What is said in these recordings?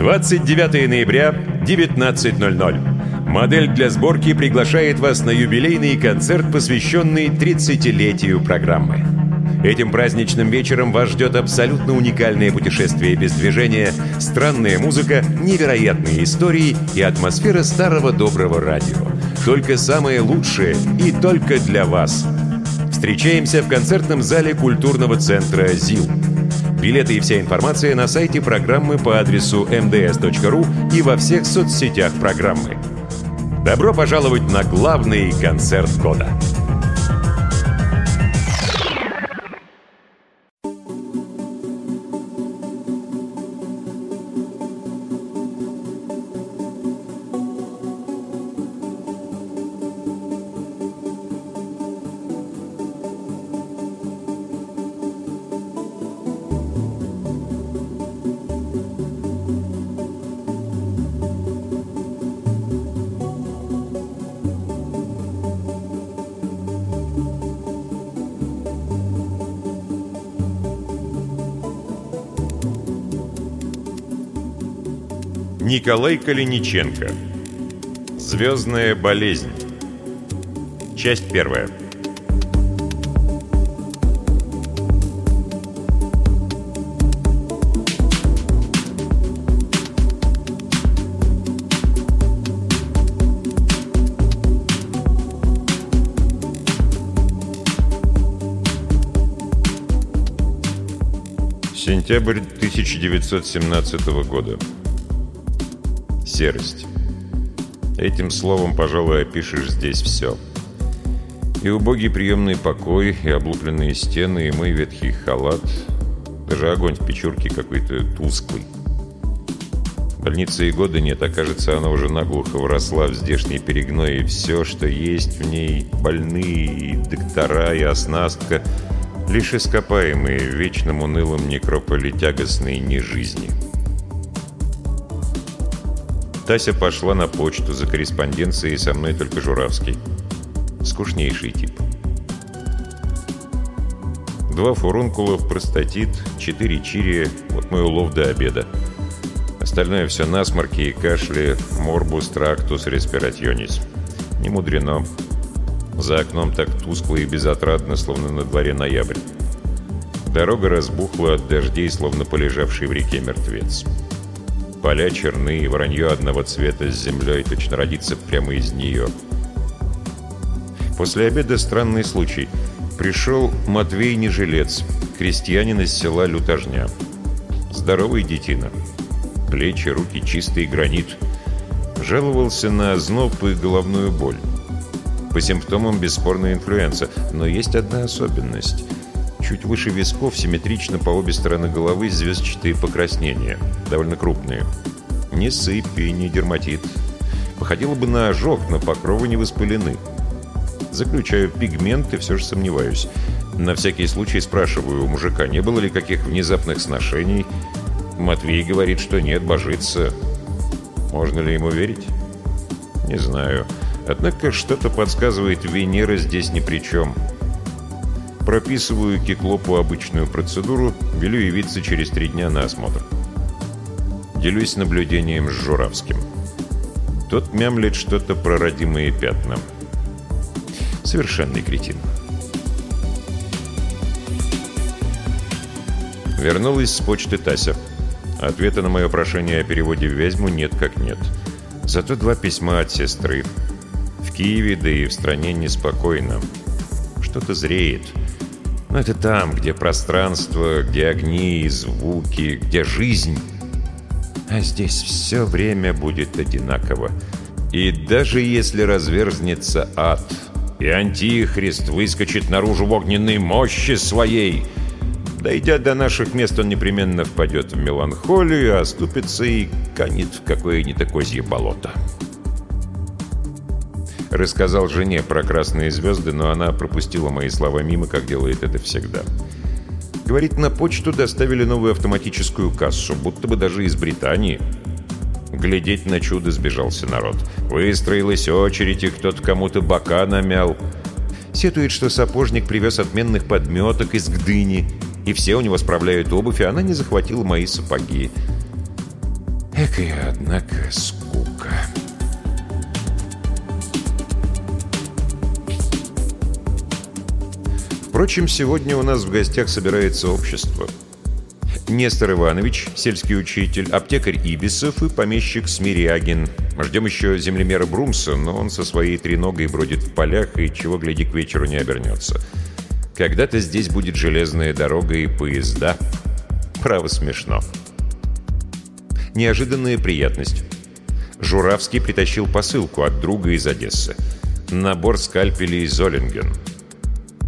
29 ноября, 19.00. Модель для сборки приглашает вас на юбилейный концерт, посвященный 30-летию программы. Этим праздничным вечером вас ждет абсолютно уникальное путешествие без движения, странная музыка, невероятные истории и атмосфера старого доброго радио. Только самое лучшее и только для вас. Встречаемся в концертном зале культурного центра ЗИЛ. Билеты и вся информация на сайте программы по адресу mds.ru и во всех соцсетях программы. Добро пожаловать на главный концерт года! Николай Калиниченко. Звездная болезнь Часть первая. Сентябрь 1917 года серость. Этим словом, пожалуй, опишешь здесь все. И убогий приемный покой, и облупленные стены, и мой ветхий халат. Даже огонь в печурке какой-то тусклый. Больницы и года нет, а кажется, она уже наглухо вросла в здешний перегной, и все, что есть в ней, больные, и доктора, и оснастка, лишь ископаемые в вечном унылом некрополе тягостной нежизни. жизни. Тася пошла на почту за корреспонденцией со мной только Журавский. Скучнейший тип. Два фурункулов, простатит, четыре чири, вот мой улов до обеда. Остальное все насморки и кашли, морбус, трактус, респиратионис. Не мудрено. За окном так тускло и безотрадно, словно на дворе ноябрь. Дорога разбухла от дождей, словно полежавший в реке мертвец. Поля черны, и воронье одного цвета с землей точно родится прямо из нее. После обеда странный случай. Пришел Матвей Нежилец, крестьянин из села Лютожня. Здоровый детина. Плечи, руки чистый гранит. Жаловался на озноб и головную боль. По симптомам бесспорная инфлюенса, но есть одна особенность – Чуть выше висков, симметрично по обе стороны головы, звездчатые покраснения, довольно крупные. Ни сыпи, ни дерматит. Походило бы на ожог, но покровы не воспалены. Заключаю пигмент и все же сомневаюсь. На всякий случай спрашиваю у мужика, не было ли каких внезапных сношений. Матвей говорит, что нет, божится. Можно ли ему верить? Не знаю. Однако что-то подсказывает, Венера здесь ни при чем. Прописываю Киклопу обычную процедуру, велю явиться через три дня на осмотр. Делюсь наблюдением с Журавским. Тот мямлет что-то про родимые пятна. Совершенный кретин. Вернулась с почты Тася. Ответа на мое прошение о переводе в Вязьму нет как нет. Зато два письма от сестры. В Киеве, да и в стране неспокойно. Что-то зреет. Но это там, где пространство, где огни и звуки, где жизнь. А здесь все время будет одинаково. И даже если разверзнется ад, и Антихрист выскочит наружу в огненной мощи своей, дойдя до наших мест, он непременно впадет в меланхолию, оступится и канет в какое-нибудь козье болото. Рассказал жене про красные звезды, но она пропустила мои слова мимо, как делает это всегда. Говорит, на почту доставили новую автоматическую кассу, будто бы даже из Британии. Глядеть на чудо сбежался народ. Выстроилась очередь, и кто-то кому-то бока намял. Сетует, что сапожник привез отменных подметок из Гдыни, и все у него справляют обувь, а она не захватила мои сапоги. Экая, однако, скука. Впрочем, сегодня у нас в гостях собирается общество. Нестор Иванович, сельский учитель, аптекарь Ибисов и помещик Смирягин. Ждем еще землемера Брумса, но он со своей треногой бродит в полях и чего, гляди, к вечеру не обернется. Когда-то здесь будет железная дорога и поезда. Право смешно. Неожиданная приятность. Журавский притащил посылку от друга из Одессы. Набор скальпелей Золинген.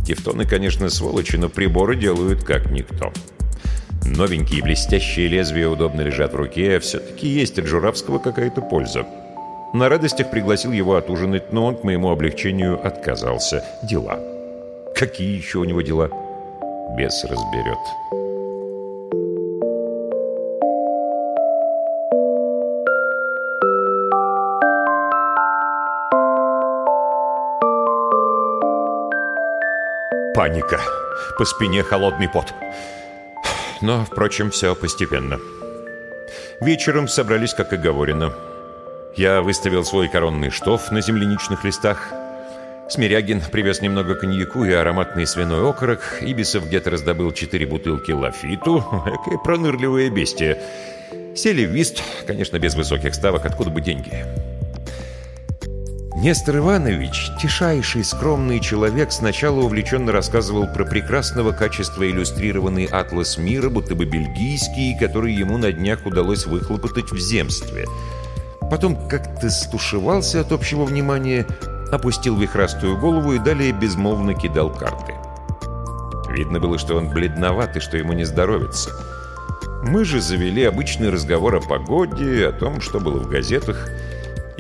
Тевтоны, конечно, сволочи, но приборы делают как никто. Новенькие блестящие лезвия удобно лежат в руке, а все-таки есть от Журавского какая-то польза. На радостях пригласил его отужинать, но он к моему облегчению отказался. Дела. Какие еще у него дела? Бес разберет. Паника. По спине холодный пот. Но, впрочем, все постепенно. Вечером собрались, как и говорено. Я выставил свой коронный штоф на земляничных листах. Смирягин привез немного коньяку и ароматный свиной окорок. Ибисов где-то раздобыл четыре бутылки лафиту. Какое пронырливое бестие. Сели в вист, конечно, без высоких ставок, откуда бы деньги. Нестор Иванович, тишайший, скромный человек, сначала увлеченно рассказывал про прекрасного качества иллюстрированный атлас мира, будто бы бельгийский, который ему на днях удалось выхлопотать в земстве. Потом как-то стушевался от общего внимания, опустил вихрастую голову и далее безмолвно кидал карты. Видно было, что он бледноват и что ему не здоровится. Мы же завели обычный разговор о погоде, о том, что было в газетах,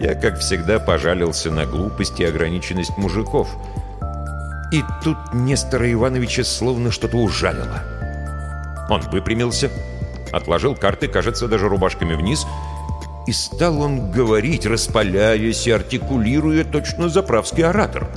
я, как всегда, пожалился на глупость и ограниченность мужиков. И тут Нестора Ивановича словно что-то ужалило. Он выпрямился, отложил карты, кажется, даже рубашками вниз, и стал он говорить, распаляясь и артикулируя точно заправский оратор.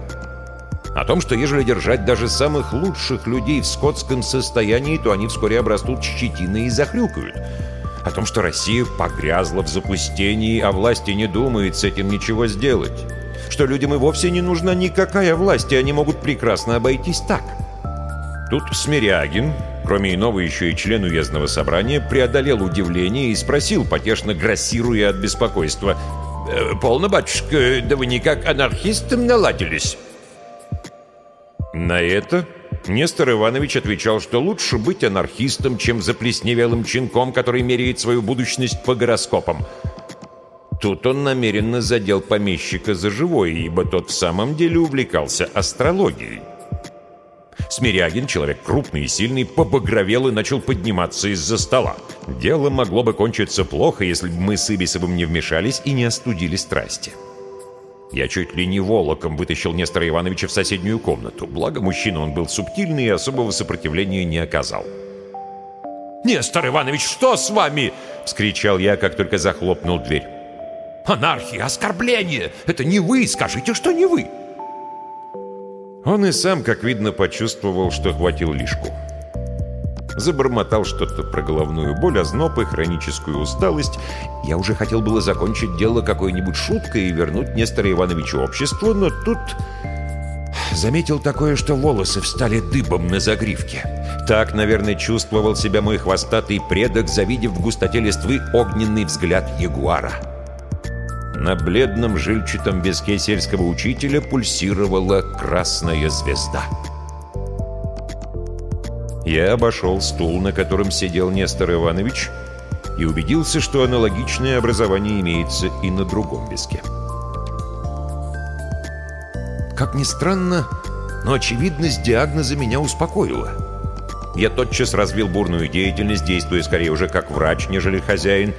О том, что ежели держать даже самых лучших людей в скотском состоянии, то они вскоре обрастут щетиной и захрюкают — о том, что Россия погрязла в запустении, а власти не думает с этим ничего сделать, что людям и вовсе не нужна никакая власть, и они могут прекрасно обойтись так. Тут Смирягин, кроме иного еще и член уездного собрания, преодолел удивление и спросил, потешно грассируя от беспокойства, «Э, «Полно, батюшка, да вы никак анархистом наладились?» На это Нестор Иванович отвечал, что лучше быть анархистом, чем заплесневелым чинком, который меряет свою будущность по гороскопам. Тут он намеренно задел помещика за живое, ибо тот в самом деле увлекался астрологией. Смирягин, человек крупный и сильный, побагровел и начал подниматься из-за стола. Дело могло бы кончиться плохо, если бы мы с Ибисовым не вмешались и не остудили страсти. Я чуть ли не волоком вытащил Нестора Ивановича в соседнюю комнату. Благо, мужчина он был субтильный и особого сопротивления не оказал. «Нестор Иванович, что с вами?» — вскричал я, как только захлопнул дверь. «Анархия, оскорбление! Это не вы! Скажите, что не вы!» Он и сам, как видно, почувствовал, что хватил лишку. Забормотал что-то про головную боль, озноб и хроническую усталость. Я уже хотел было закончить дело какой-нибудь шуткой и вернуть Нестора Ивановичу общество, но тут заметил такое, что волосы встали дыбом на загривке. Так, наверное, чувствовал себя мой хвостатый предок, завидев в густоте листвы огненный взгляд ягуара. На бледном жильчатом виске сельского учителя пульсировала красная звезда. Я обошел стул, на котором сидел Нестор Иванович, и убедился, что аналогичное образование имеется и на другом виске. Как ни странно, но очевидность диагноза меня успокоила. Я тотчас развил бурную деятельность, действуя скорее уже как врач, нежели хозяин.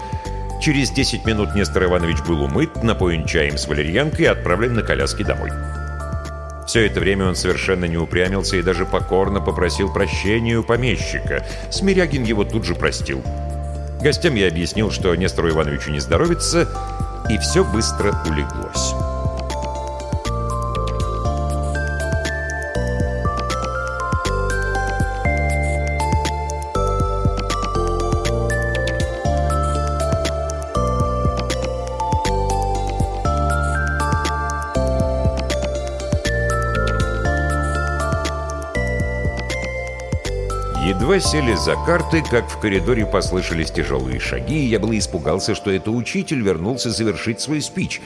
Через 10 минут Нестор Иванович был умыт, напоен чаем с валерьянкой и отправлен на коляске домой. Все это время он совершенно не упрямился и даже покорно попросил прощения у помещика. Смирягин его тут же простил. Гостям я объяснил, что Нестору Ивановичу не здоровится, и все быстро улеглось. Едва сели за карты, как в коридоре послышались тяжелые шаги, и я было испугался, что это учитель вернулся завершить свой спич.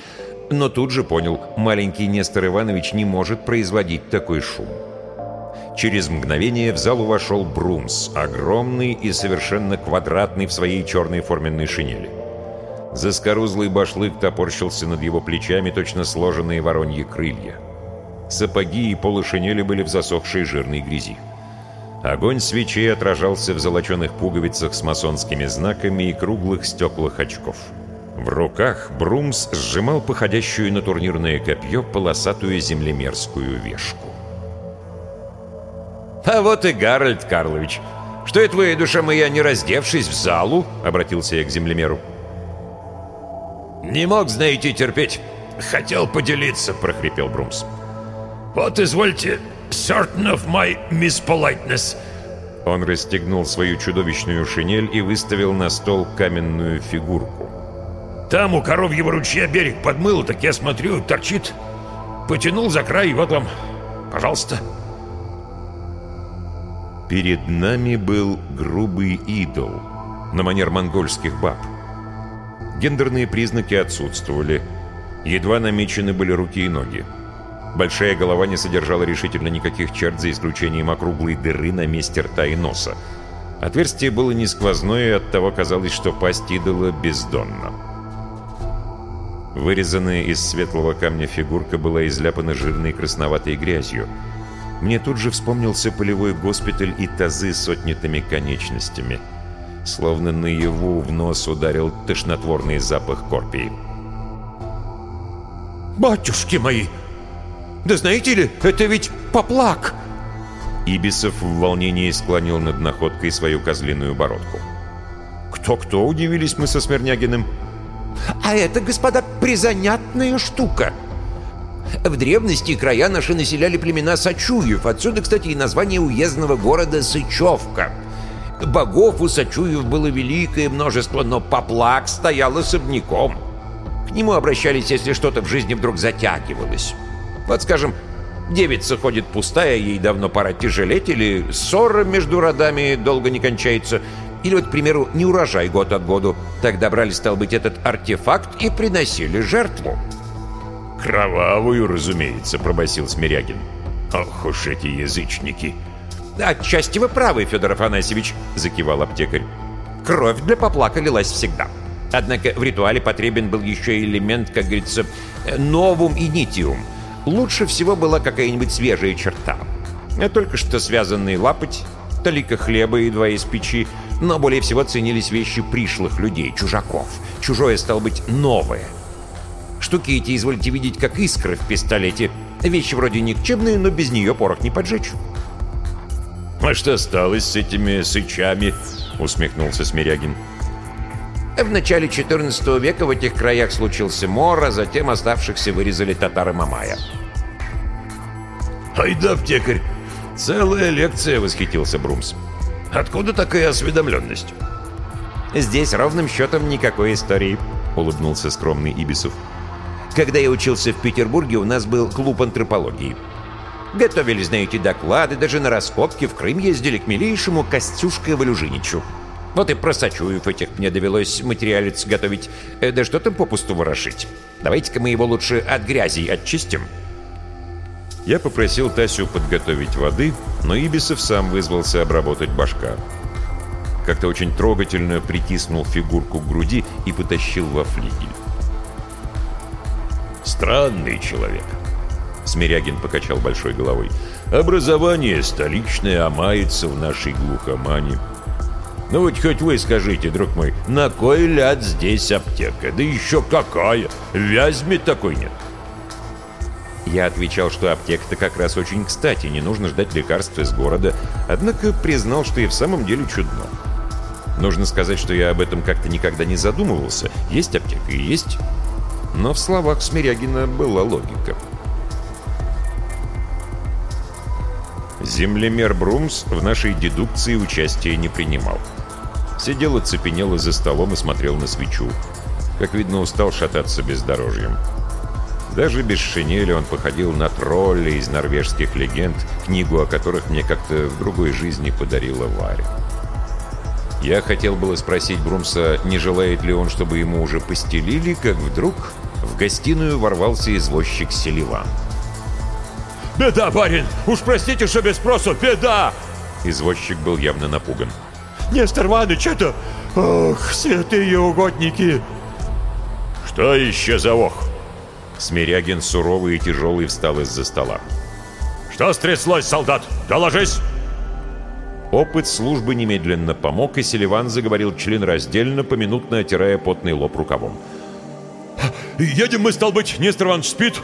Но тут же понял, маленький Нестор Иванович не может производить такой шум. Через мгновение в залу вошел Брумс, огромный и совершенно квадратный в своей черной форменной шинели. Заскорузлый башлык топорщился над его плечами, точно сложенные вороньи крылья. Сапоги и полушинели были в засохшей жирной грязи. Огонь свечей отражался в золоченых пуговицах с масонскими знаками и круглых стеклах очков. В руках Брумс сжимал походящую на турнирное копье полосатую землемерскую вешку. «А вот и Гарольд Карлович! Что это вы, душа моя, не раздевшись в залу?» — обратился я к землемеру. «Не мог, знаете, терпеть. Хотел поделиться», — прохрипел Брумс. «Вот, извольте, certain of my mispoliteness». Он расстегнул свою чудовищную шинель и выставил на стол каменную фигурку. «Там у коровьего ручья берег подмыл, так я смотрю, торчит. Потянул за край, и вот вам, пожалуйста». Перед нами был грубый идол на манер монгольских баб. Гендерные признаки отсутствовали. Едва намечены были руки и ноги. Большая голова не содержала решительно никаких черт, за исключением округлой дыры на месте рта и носа. Отверстие было не сквозное, и оттого казалось, что пасть идола бездонна. Вырезанная из светлого камня фигурка была изляпана жирной красноватой грязью — мне тут же вспомнился полевой госпиталь и тазы с отнятыми конечностями. Словно наяву в нос ударил тошнотворный запах корпии. «Батюшки мои! Да знаете ли, это ведь поплак!» Ибисов в волнении склонил над находкой свою козлиную бородку. «Кто-кто?» — удивились мы со Смирнягиным. «А это, господа, призанятная штука!» В древности края наши населяли племена Сачуев. Отсюда, кстати, и название уездного города Сычевка. Богов у Сачуев было великое множество, но поплак стоял особняком. К нему обращались, если что-то в жизни вдруг затягивалось. Вот, скажем, девица ходит пустая, ей давно пора тяжелеть, или ссора между родами долго не кончается, или вот, к примеру, неурожай год от году. Тогда брали, стал быть, этот артефакт и приносили жертву. «Кровавую, разумеется», — пробасил Смирягин. «Ох уж эти язычники!» «Отчасти вы правы, Федор Афанасьевич», — закивал аптекарь. «Кровь для поплака лилась всегда. Однако в ритуале потребен был еще элемент, как говорится, новум и нитиум. Лучше всего была какая-нибудь свежая черта. Только что связанный лапоть, толика хлеба едва из печи, но более всего ценились вещи пришлых людей, чужаков. Чужое, стало быть, новое — Штуки эти, извольте видеть, как искры в пистолете. Вещи вроде никчемные, но без нее порох не поджечь. «А что сталось с этими сычами?» — усмехнулся Смирягин. В начале XIV века в этих краях случился мор, а затем оставшихся вырезали татары Мамая. «Айда, аптекарь! Целая лекция!» — восхитился Брумс. «Откуда такая осведомленность?» «Здесь ровным счетом никакой истории», — улыбнулся скромный Ибисов. Когда я учился в Петербурге, у нас был клуб антропологии. Готовили, знаете, доклады, даже на раскопки в Крым ездили к милейшему Костюшке Валюжиничу. Вот и про Сачуев этих мне довелось материалец готовить. Э, да что там попусту ворошить? Давайте-ка мы его лучше от грязи очистим. Я попросил Тасю подготовить воды, но Ибисов сам вызвался обработать башка. Как-то очень трогательно притиснул фигурку к груди и потащил во флигель. Странный человек. Смирягин покачал большой головой. Образование столичное, а мается в нашей глухомане. Ну вот хоть вы скажите, друг мой, на кой ляд здесь аптека? Да еще какая! Вязьми такой нет. Я отвечал, что аптека-то как раз очень кстати, не нужно ждать лекарств из города, однако признал, что и в самом деле чудно. Нужно сказать, что я об этом как-то никогда не задумывался. Есть аптека и есть но в словах Смирягина была логика. Землемер Брумс в нашей дедукции участия не принимал. Сидел оцепенело за столом и смотрел на свечу. Как видно, устал шататься бездорожьем. Даже без шинели он походил на тролля из норвежских легенд, книгу о которых мне как-то в другой жизни подарила Варя. Я хотел было спросить Брумса, не желает ли он, чтобы ему уже постелили, как вдруг в гостиную ворвался извозчик Селиван. «Беда, барин! Уж простите, что без спросу, беда!» Извозчик был явно напуган. «Нестор Иванович, это... Ох, святые угодники!» «Что еще за ох?» Смирягин суровый и тяжелый встал из-за стола. «Что стряслось, солдат? Доложись!» Опыт службы немедленно помог, и Селиван заговорил членраздельно, поминутно отирая потный лоб рукавом. «Едем мы, стал быть, Нестор Иванович спит.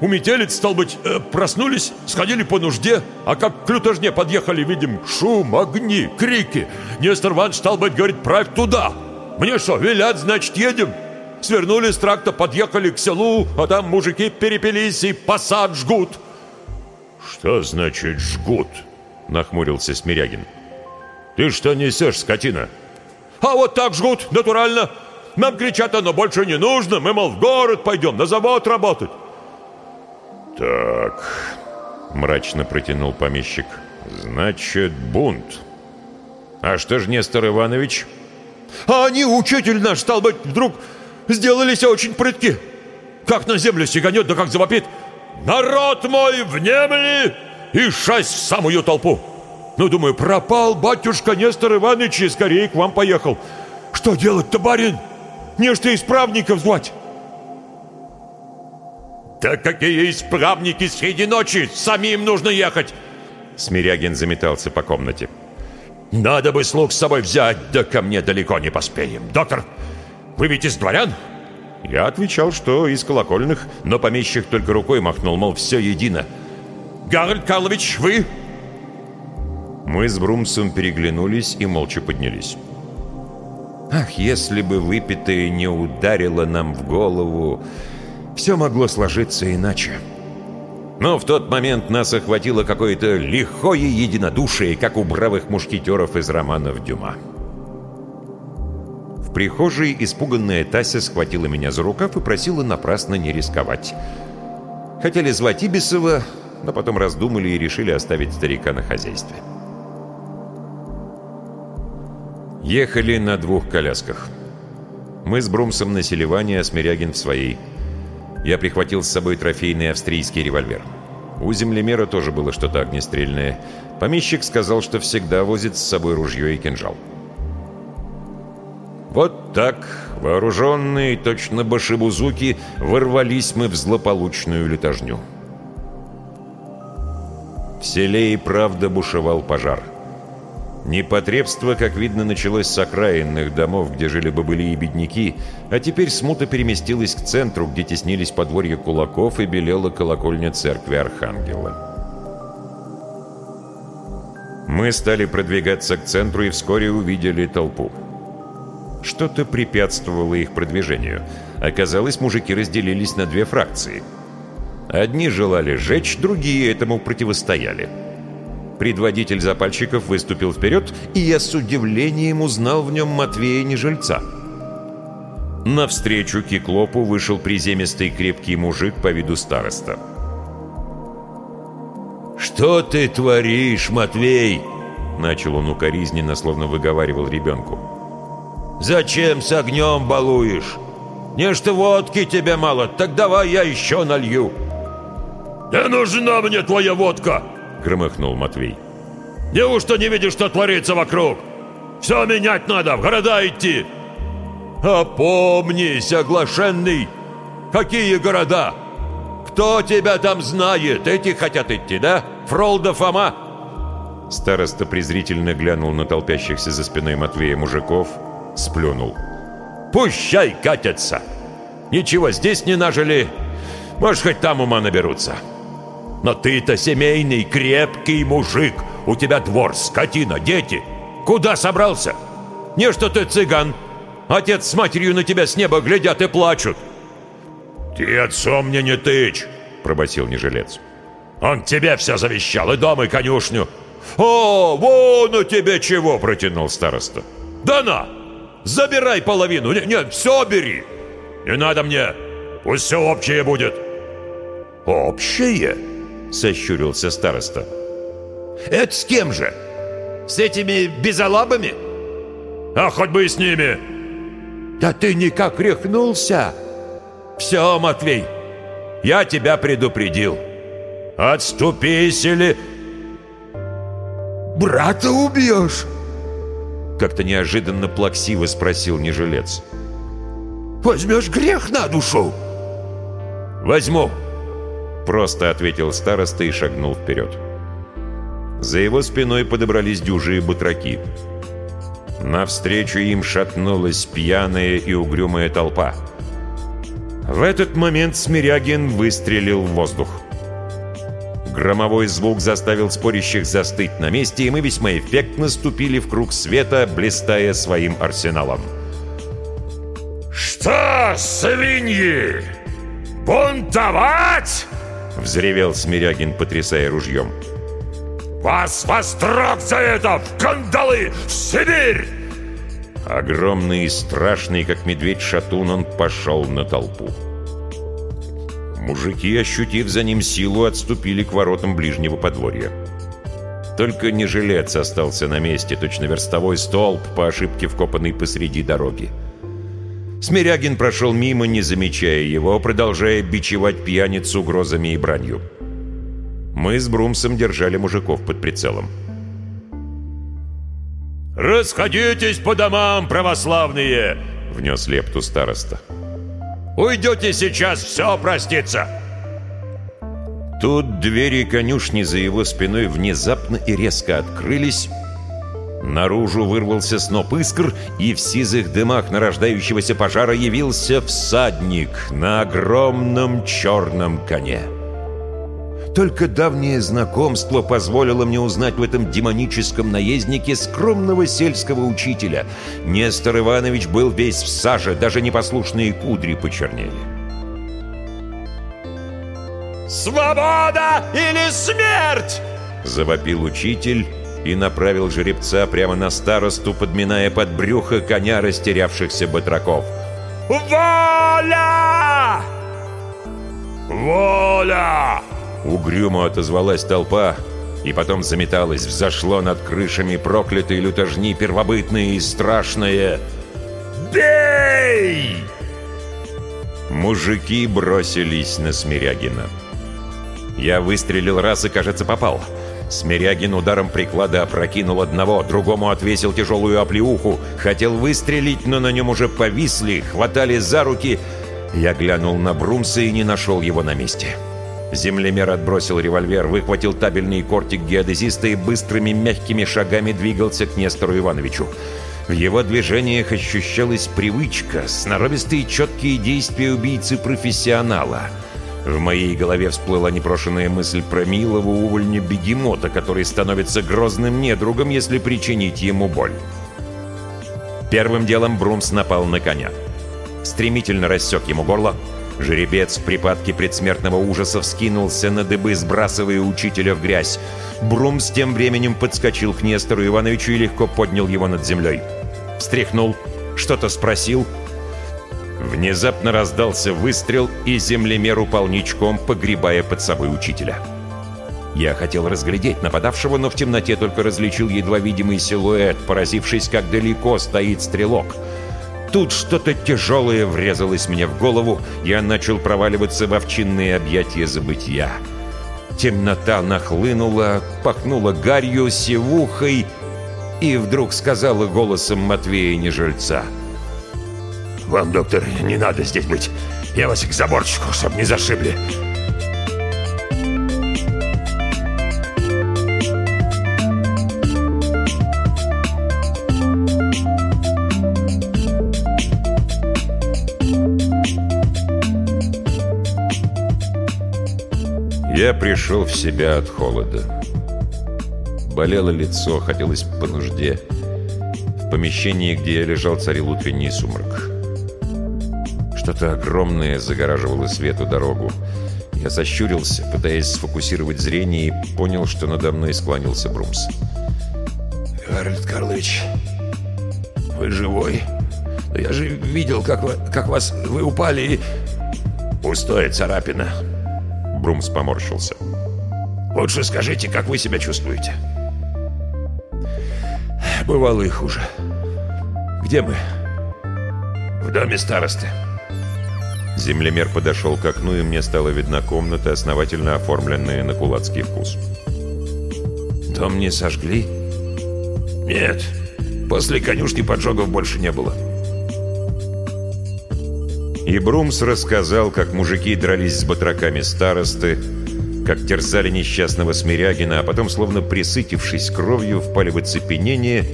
У метелец, стал быть, э, проснулись, сходили по нужде, а как к лютожне подъехали, видим шум, огни, крики. Нестор Иванович, стал быть, говорит, правь туда. Мне что, велят, значит, едем?» Свернули с тракта, подъехали к селу, а там мужики перепились и посад жгут. «Что значит жгут?» — нахмурился Смирягин. «Ты что несешь, скотина?» «А вот так жгут, натурально. Нам кричат, оно больше не нужно. Мы, мол, в город пойдем, на завод работать». «Так...» — мрачно протянул помещик. «Значит, бунт. А что ж Нестор Иванович?» «А они, учитель наш, стал быть, вдруг сделались очень прытки. Как на землю сиганет, да как завопит. «Народ мой, внемли!» И шасть в самую толпу. Ну, думаю, пропал батюшка Нестор Иванович и скорее к вам поехал. Что делать-то, барин? Не ты исправников звать. Да какие исправники среди ночи? Самим нужно ехать. Смирягин заметался по комнате. Надо бы слуг с собой взять, да ко мне далеко не поспеем. Доктор, вы ведь из дворян? Я отвечал, что из колокольных, но помещик только рукой махнул, мол, все едино. Гарольд Карлович, вы? Мы с Брумсом переглянулись и молча поднялись. Ах, если бы выпитое не ударило нам в голову, все могло сложиться иначе. Но в тот момент нас охватило какое-то лихое единодушие, как у бравых мушкетеров из романов Дюма прихожей испуганная Тася схватила меня за рукав и просила напрасно не рисковать. Хотели звать Ибисова, но потом раздумали и решили оставить старика на хозяйстве. Ехали на двух колясках. Мы с Брумсом на селиване, а Смирягин в своей. Я прихватил с собой трофейный австрийский револьвер. У землемера тоже было что-то огнестрельное. Помещик сказал, что всегда возит с собой ружье и кинжал. Вот так, вооруженные, точно башибузуки, ворвались мы в злополучную летожню. В селе и правда бушевал пожар. Непотребство, как видно, началось с окраинных домов, где жили бобыли и бедняки, а теперь смута переместилась к центру, где теснились подворья кулаков и белела колокольня церкви Архангела. Мы стали продвигаться к центру и вскоре увидели толпу. Что-то препятствовало их продвижению. Оказалось, мужики разделились на две фракции. Одни желали жечь, другие этому противостояли. Предводитель запальщиков выступил вперед, и я с удивлением узнал в нем Матвея Нежильца. Навстречу Киклопу вышел приземистый крепкий мужик по виду староста. «Что ты творишь, Матвей?» Начал он укоризненно, словно выговаривал ребенку. Зачем с огнем балуешь? Не что водки тебе мало, так давай я еще налью. Да нужна мне твоя водка, громыхнул Матвей. Неужто не видишь, что творится вокруг? Все менять надо, в города идти. Опомнись, оглашенный. Какие города? Кто тебя там знает? Эти хотят идти, да? Фролда Фома? Староста презрительно глянул на толпящихся за спиной Матвея мужиков, сплюнул. «Пущай катятся! Ничего здесь не нажили, может, хоть там ума наберутся. Но ты-то семейный, крепкий мужик, у тебя двор, скотина, дети. Куда собрался? Не что ты цыган. Отец с матерью на тебя с неба глядят и плачут». «Ты отцом мне не тычь!» — пробасил нежилец. «Он тебе все завещал, и дом, и конюшню!» «О, вон у тебе чего!» — протянул староста. «Да на! Забирай половину. Нет, нет, все бери. Не надо мне. Пусть все общее будет. «Общее?» — сощурился староста. «Это с кем же? С этими безалабами?» «А хоть бы и с ними!» «Да ты никак рехнулся!» «Все, Матвей, я тебя предупредил. Отступись или...» «Брата убьешь?» Как-то неожиданно плаксиво спросил нежилец. «Возьмешь грех на душу?» «Возьму!» Просто ответил староста и шагнул вперед. За его спиной подобрались дюжие батраки. Навстречу им шатнулась пьяная и угрюмая толпа. В этот момент Смирягин выстрелил в воздух. Громовой звук заставил спорящих застыть на месте, и мы весьма эффектно ступили в круг света, блистая своим арсеналом. «Что, свиньи? Бунтовать?» — взревел Смирягин, потрясая ружьем. «Вас во строк за это! В кандалы! В Сибирь!» Огромный и страшный, как медведь-шатун, он пошел на толпу. Мужики, ощутив за ним силу, отступили к воротам ближнего подворья. Только не жилец остался на месте, точно верстовой столб, по ошибке вкопанный посреди дороги. Смирягин прошел мимо, не замечая его, продолжая бичевать пьяницу угрозами и бранью. Мы с Брумсом держали мужиков под прицелом. «Расходитесь по домам, православные!» — внес лепту староста. Уйдете сейчас, все простится!» Тут двери конюшни за его спиной внезапно и резко открылись. Наружу вырвался сноп искр, и в сизых дымах нарождающегося пожара явился всадник на огромном черном коне. Только давнее знакомство позволило мне узнать в этом демоническом наезднике скромного сельского учителя. Нестор Иванович был весь в саже, даже непослушные кудри почернели. «Свобода или смерть!» — завопил учитель и направил жеребца прямо на старосту, подминая под брюхо коня растерявшихся батраков. «Воля! Воля!» Угрюмо отозвалась толпа, и потом заметалась, взошло над крышами проклятой лютожни первобытное и страшное «Бей!» Мужики бросились на Смирягина. Я выстрелил раз и, кажется, попал. Смирягин ударом приклада опрокинул одного, другому отвесил тяжелую оплеуху. Хотел выстрелить, но на нем уже повисли, хватали за руки. Я глянул на Брумса и не нашел его на месте. Землемер отбросил револьвер, выхватил табельный кортик геодезиста и быстрыми мягкими шагами двигался к Нестору Ивановичу. В его движениях ощущалась привычка, сноровистые четкие действия убийцы-профессионала. В моей голове всплыла непрошенная мысль про милого увольня бегемота, который становится грозным недругом, если причинить ему боль. Первым делом Брумс напал на коня. Стремительно рассек ему горло, Жеребец в припадке предсмертного ужаса вскинулся на дыбы, сбрасывая учителя в грязь. Брумс тем временем подскочил к Нестору Ивановичу и легко поднял его над землей. Встряхнул, что-то спросил. Внезапно раздался выстрел, и землемер упал ничком, погребая под собой учителя. Я хотел разглядеть нападавшего, но в темноте только различил едва видимый силуэт, поразившись, как далеко стоит стрелок — Тут что-то тяжелое врезалось мне в голову, я начал проваливаться в овчинные объятия забытия. Темнота нахлынула, пахнула гарью, севухой и вдруг сказала голосом Матвея Нежильца. «Вам, доктор, не надо здесь быть. Я вас к заборчику, чтобы не зашибли». Я пришел в себя от холода. Болело лицо, хотелось по нужде. В помещении, где я лежал, царил утренний сумрак. Что-то огромное загораживало свету дорогу. Я сощурился, пытаясь сфокусировать зрение, и понял, что надо мной склонился Брумс. «Гарольд Карлович, вы живой? Но я же видел, как, вы, как вас... Вы упали и...» «Пустое царапина», Брумс поморщился. «Лучше скажите, как вы себя чувствуете?» «Бывало и хуже. Где мы?» «В доме старосты». Землемер подошел к окну, и мне стала видна комната, основательно оформленная на кулацкий вкус. «Дом не сожгли?» «Нет. После конюшни поджогов больше не было». И Брумс рассказал, как мужики дрались с батраками старосты, как терзали несчастного Смирягина, а потом, словно присытившись кровью, впали в оцепенение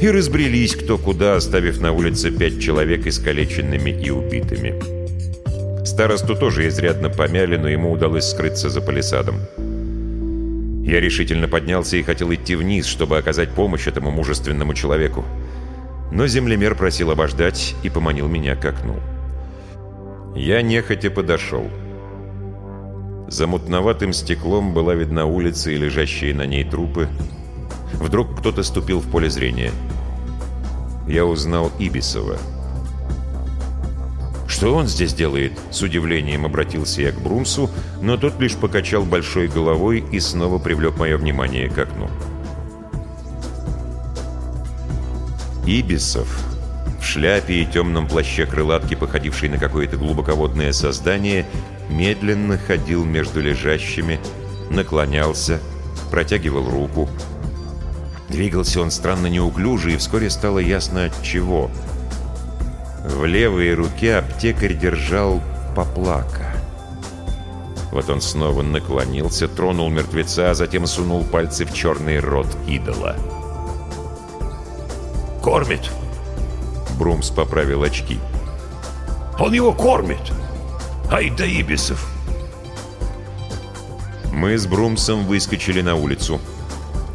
и разбрелись кто куда, оставив на улице пять человек искалеченными и убитыми. Старосту тоже изрядно помяли, но ему удалось скрыться за палисадом. Я решительно поднялся и хотел идти вниз, чтобы оказать помощь этому мужественному человеку. Но землемер просил обождать и поманил меня к окну. Я нехотя подошел. За мутноватым стеклом была видна улица и лежащие на ней трупы. Вдруг кто-то ступил в поле зрения. Я узнал Ибисова. «Что он здесь делает?» С удивлением обратился я к Брумсу, но тот лишь покачал большой головой и снова привлек мое внимание к окну. Ибисов в шляпе и темном плаще крылатки, походившей на какое-то глубоководное создание, медленно ходил между лежащими, наклонялся, протягивал руку. Двигался он странно неуклюже, и вскоре стало ясно от чего. В левой руке аптекарь держал поплака. Вот он снова наклонился, тронул мертвеца, а затем сунул пальцы в черный рот идола. «Кормит!» Брумс поправил очки. «Он его кормит!» Ай да Ибисов! Мы с Брумсом выскочили на улицу.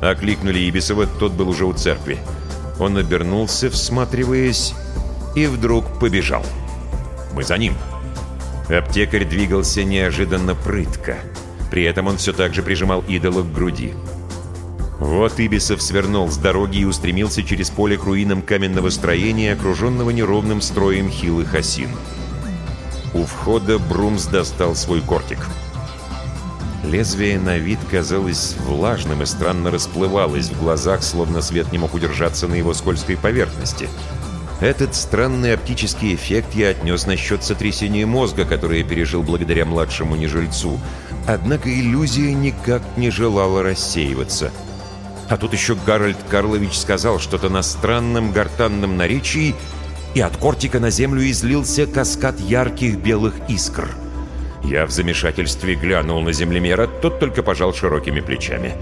Окликнули Ибисова, тот был уже у церкви. Он обернулся, всматриваясь, и вдруг побежал. Мы за ним. Аптекарь двигался неожиданно прытко. При этом он все так же прижимал идола к груди. Вот Ибисов свернул с дороги и устремился через поле к руинам каменного строения, окруженного неровным строем хилых осин. У входа Брумс достал свой кортик. Лезвие на вид казалось влажным и странно расплывалось в глазах, словно свет не мог удержаться на его скользкой поверхности. Этот странный оптический эффект я отнес на счет сотрясения мозга, которое пережил благодаря младшему нежильцу. Однако иллюзия никак не желала рассеиваться. А тут еще Гарольд Карлович сказал что-то на странном гортанном наречии — и от кортика на землю излился каскад ярких белых искр. Я в замешательстве глянул на землемера, тот только пожал широкими плечами.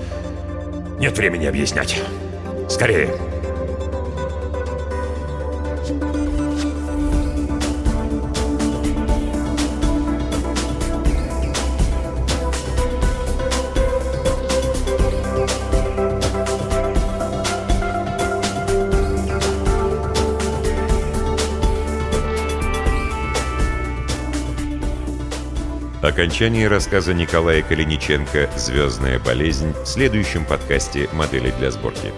«Нет времени объяснять. Скорее!» Окончание рассказа Николая Калиниченко «Звездная болезнь» в следующем подкасте «Модели для сборки».